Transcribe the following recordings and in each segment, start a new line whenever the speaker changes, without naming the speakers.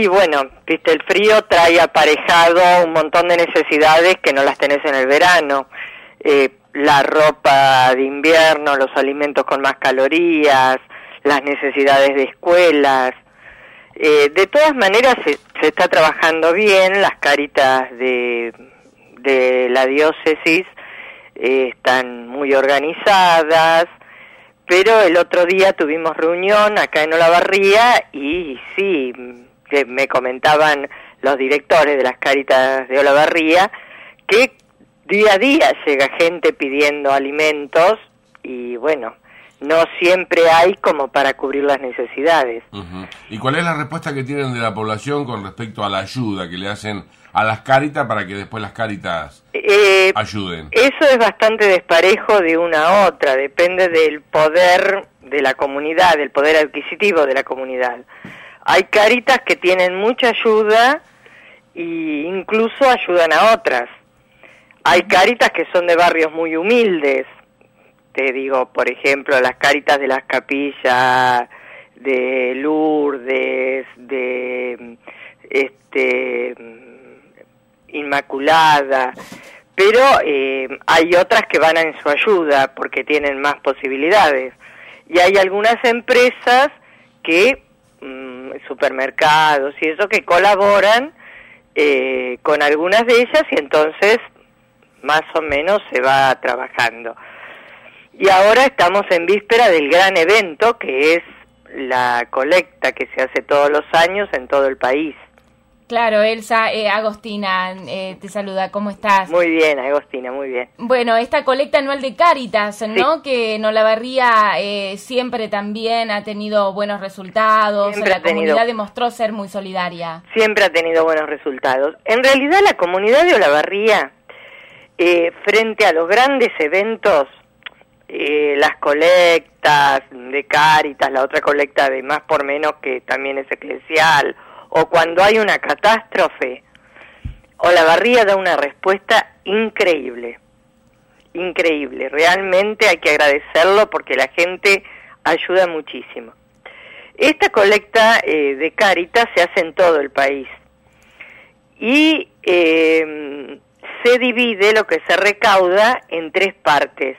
Y bueno, viste, el frío trae aparejado un montón de necesidades que no las tenés en el verano. Eh, la ropa de invierno, los alimentos con más calorías, las necesidades de escuelas. Eh, de todas maneras se, está trabajando bien, las caritas de, de la diócesis eh, están muy organizadas, pero el otro día tuvimos reunión acá en Olavarría y sí, que me comentaban los directores de las Caritas de Olavarría, que día a día llega gente pidiendo alimentos y bueno, no siempre hay como para cubrir las necesidades.
¿Y cuál es la respuesta que tienen de la población con respecto a la ayuda que le hacen a las Caritas para que después las Caritas eh, ayuden?
Eso es bastante desparejo de una a otra, depende del poder de la comunidad, del poder adquisitivo de la comunidad. Hay caritas que tienen mucha ayuda e incluso ayudan a otras. Hay caritas que son de barrios muy humildes. Te digo, por ejemplo, las caritas de las capillas de Lourdes, de este Inmaculada, pero eh, hay otras que van en su ayuda porque tienen más posibilidades. Y hay algunas empresas que supermercados y eso que colaboran eh, con algunas de ellas y entonces más o menos se va trabajando. Y ahora estamos en víspera del gran evento que es la colecta que se hace todos los años en todo el país.
Claro, Elsa, eh, Agostina eh, te saluda, ¿cómo estás?
Muy bien, Agostina, muy bien.
Bueno, esta colecta anual de Cáritas, ¿no? Que en Olavarría eh, siempre también ha tenido buenos resultados, siempre la comunidad demostró ser muy solidaria.
Siempre ha tenido buenos resultados. En realidad la comunidad de Olavarría, eh, frente a los grandes eventos, las colectas de Cáritas, la otra colecta de más por menos que también es eclesial, o cuando hay una catástrofe, Olavarría da una respuesta increíble, increíble. Realmente hay que agradecerlo porque la gente ayuda muchísimo. Esta colecta eh, de Caritas se hace en todo el país y eh, se divide lo que se recauda en tres partes.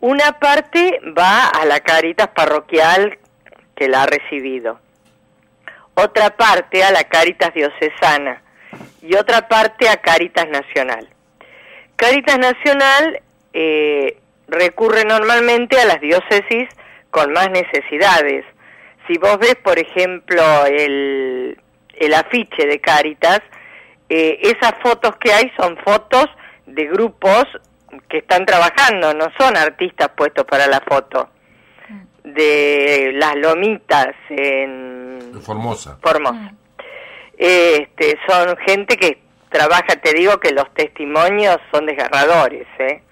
Una parte va a la Caritas parroquial que la ha recibido otra parte a la Caritas Diocesana y otra parte a Caritas Nacional. Caritas Nacional eh, recurre normalmente a las diócesis con más necesidades. Si vos ves, por ejemplo, el, el afiche de Caritas, eh, esas fotos que hay son fotos de grupos que están trabajando, no son artistas puestos para la foto. De las lomitas en
Formosa.
Formosa. Mm. Este, son gente que trabaja, te digo que los testimonios son desgarradores, ¿eh?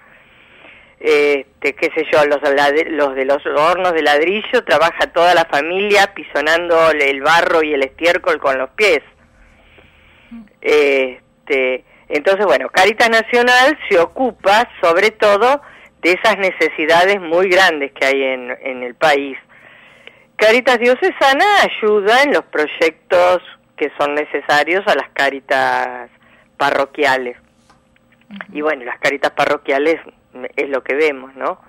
Este, qué sé yo, los, los de los hornos de ladrillo trabaja toda la familia pisonando el barro y el estiércol con los pies. Este, entonces, bueno, Caritas Nacional se ocupa sobre todo de esas necesidades muy grandes que hay en, en el país Caritas Diocesana ayuda en los proyectos que son necesarios a las caritas parroquiales. Y bueno, las caritas parroquiales es lo que vemos, ¿no?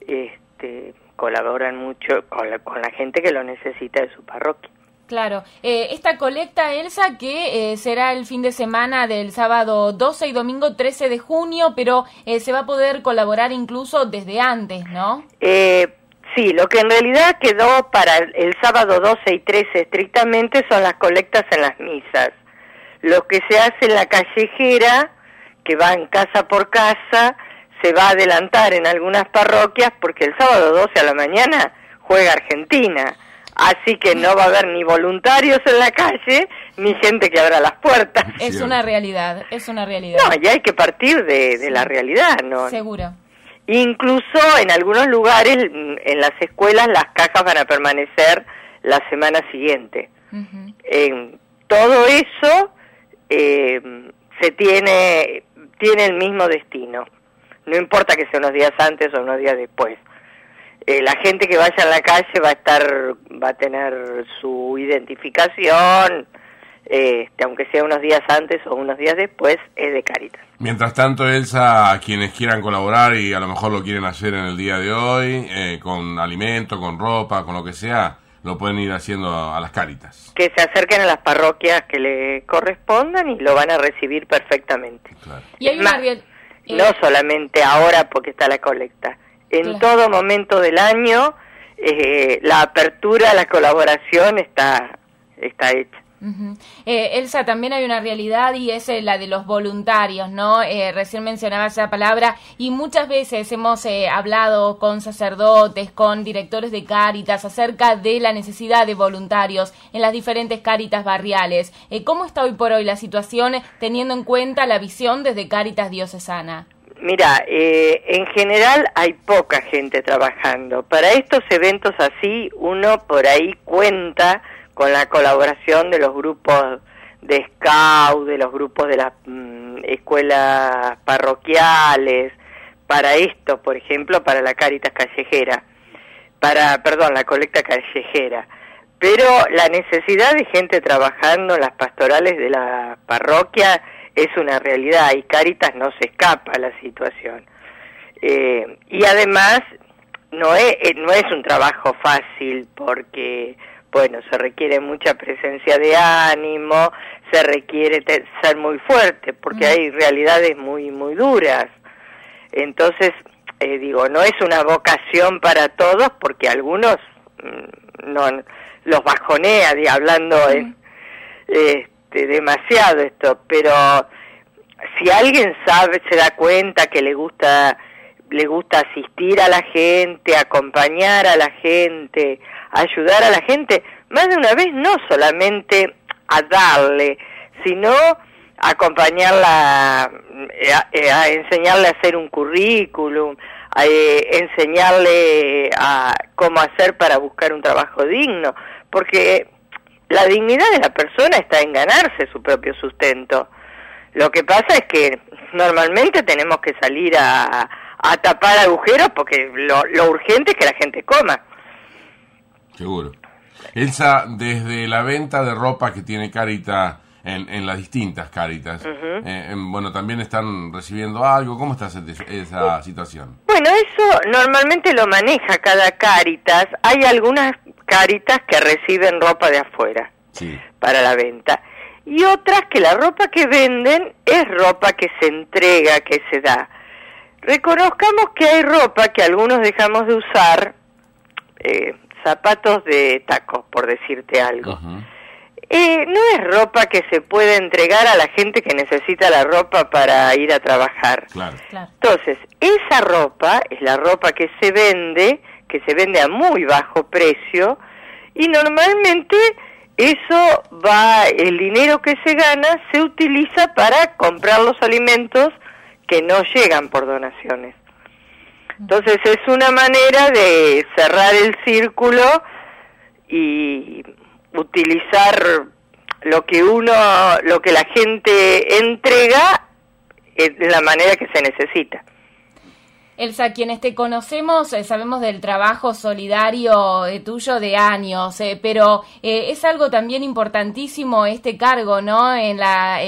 Este, colaboran mucho con la, con la gente que lo necesita de su parroquia.
Claro. Eh, esta colecta, Elsa, que eh, será el fin de semana del sábado 12 y domingo 13 de junio, pero eh, se va a poder colaborar incluso desde antes, ¿no?
Eh, Sí, lo que en realidad quedó para el sábado 12 y 13 estrictamente son las colectas en las misas. Lo que se hace en la callejera, que va en casa por casa, se va a adelantar en algunas parroquias porque el sábado 12 a la mañana juega Argentina. Así que no va a haber ni voluntarios en la calle, ni gente que abra las puertas.
Es una realidad, es una realidad.
No, ya hay que partir de, de la realidad, ¿no?
Seguro.
Incluso en algunos lugares, en las escuelas, las cajas van a permanecer la semana siguiente. todo eso eh, se tiene, tiene el mismo destino. No importa que sea unos días antes o unos días después. Eh, la gente que vaya a la calle va a estar, va a tener su identificación, este, aunque sea unos días antes o unos días después, es de Caritas.
Mientras tanto, Elsa, a quienes quieran colaborar y a lo mejor lo quieren hacer en el día de hoy, eh, con alimento, con ropa, con lo que sea, lo pueden ir haciendo a, las Caritas.
Que se acerquen a las parroquias que le correspondan y lo van a recibir perfectamente.
Y hay una...
No solamente ahora porque está la colecta, en todo momento del año eh, la apertura, la colaboración está, está hecha.
Eh, Elsa, también hay una realidad y es eh, la de los voluntarios, ¿no? recién mencionaba esa palabra y muchas veces hemos hablado con sacerdotes, con directores de cáritas acerca de la necesidad de voluntarios en las diferentes cáritas barriales. ¿Cómo está hoy por hoy la situación teniendo en cuenta la visión desde Cáritas Diocesana?
Mira, eh, en general hay poca gente trabajando. Para estos eventos así, uno por ahí cuenta con la colaboración de los grupos de scout, de los grupos de las mm, escuelas parroquiales, para esto, por ejemplo, para la Caritas Callejera, para, perdón, la colecta callejera. Pero la necesidad de gente trabajando en las pastorales de la parroquia es una realidad y Caritas no se escapa a la situación. Eh, y además no es, eh, no es un trabajo fácil porque, bueno, se requiere mucha presencia de ánimo, se requiere ser muy fuerte porque mm. hay realidades muy, muy duras. Entonces, eh, digo, no es una vocación para todos porque algunos mm, no los bajonea, hablando en... Eh, este, demasiado esto, pero si alguien sabe, se da cuenta que le gusta le gusta asistir a la gente, acompañar a la gente, ayudar a la gente, más de una vez no solamente a darle, sino acompañarla, eh, eh, a, enseñarle a hacer un currículum, a eh, enseñarle a cómo hacer para buscar un trabajo digno, porque la dignidad de la persona está en ganarse su propio sustento. Lo que pasa es que normalmente tenemos que salir a, tapar agujeros porque lo, urgente es que la gente coma.
Seguro. Elsa, desde la venta de ropa que tiene Carita en, en las distintas Caritas, eh, bueno, también están recibiendo algo. ¿Cómo está esa situación?
Bueno, eso normalmente lo maneja cada Caritas. Hay algunas caritas que reciben ropa de afuera para la venta. Y otras que la ropa que venden es ropa que se entrega, que se da. Reconozcamos que hay ropa que algunos dejamos de usar, eh, zapatos de tacos, por decirte algo. Eh, no es ropa que se puede entregar a la gente que necesita la ropa para ir a trabajar. Entonces, esa ropa es la ropa que se vende que se vende a muy bajo precio y normalmente eso va, el dinero que se gana se utiliza para comprar los alimentos que no llegan por donaciones. Entonces es una manera de cerrar el círculo y utilizar lo que uno, lo que la gente entrega de la manera que se necesita.
Elsa, quienes te conocemos eh, sabemos del trabajo solidario eh, tuyo de años, eh, pero es algo también importantísimo este cargo, ¿no? En la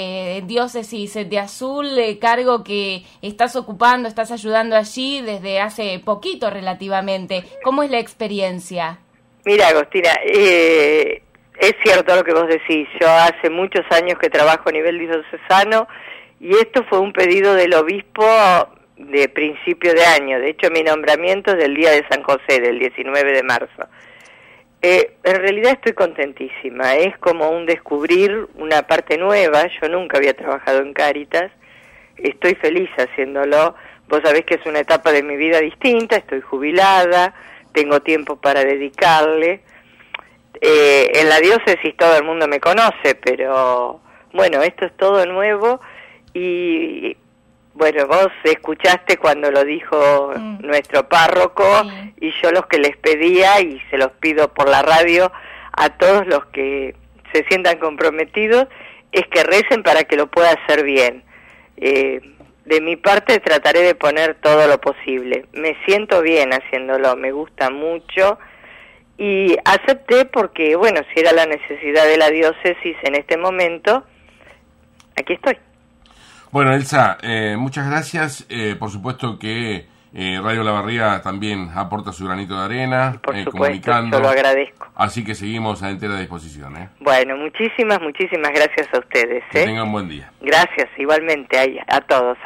diócesis de Azul, cargo que estás ocupando, estás ayudando allí desde hace poquito relativamente. ¿Cómo es la experiencia?
Mira, Agostina, es cierto lo que vos decís. Yo hace muchos años que trabajo a nivel diocesano y esto fue un pedido del obispo de principio de año. De hecho, mi nombramiento es del día de San José, del 19 de marzo. Eh, en realidad estoy contentísima. Es como un descubrir una parte nueva. Yo nunca había trabajado en Cáritas. Estoy feliz haciéndolo. Vos sabés que es una etapa de mi vida distinta. Estoy jubilada. Tengo tiempo para dedicarle. Eh, en la diócesis todo el mundo me conoce, pero bueno, esto es todo nuevo y bueno, vos escuchaste cuando lo dijo mm. nuestro párroco y yo los que les pedía y se los pido por la radio a todos los que se sientan comprometidos es que recen para que lo pueda hacer bien. Eh, de mi parte trataré de poner todo lo posible. Me siento bien haciéndolo, me gusta mucho y acepté porque, bueno, si era la necesidad de la diócesis en este momento, aquí estoy.
Bueno, Elsa, eh, muchas gracias. Eh, por supuesto que eh, Radio La Barría también aporta su granito de arena,
por supuesto, comunicando. Yo lo agradezco.
Así que seguimos a entera disposición.
Bueno, muchísimas, muchísimas gracias a ustedes.
Que tengan buen día.
Gracias, igualmente a, a todos.